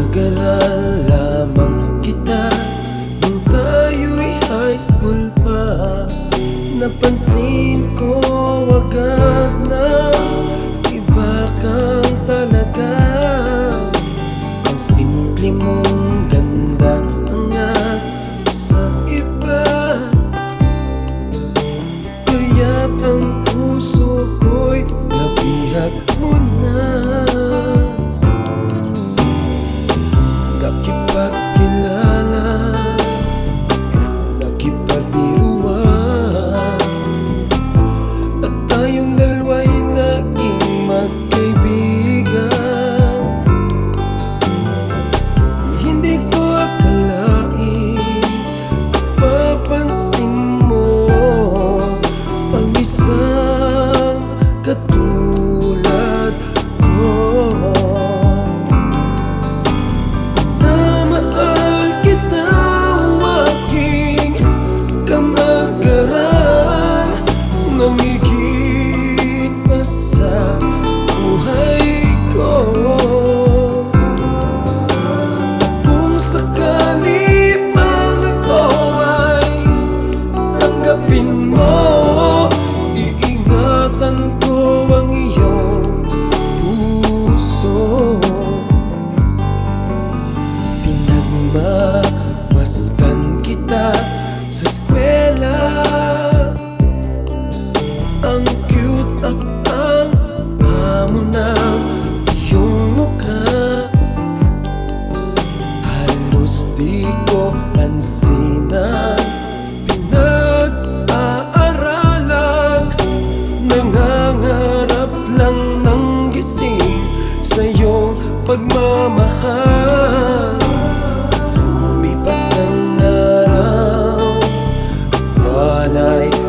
Tinagal lamang kita Nung tayo'y high school pa. Napansin ko wag hahanapin mo. Iingatan ko ang iyong puso. Pinagmamasdan kita sa eskwela. Ang cute at ang amo ng iyong mukha. Halos di ko pansinan night.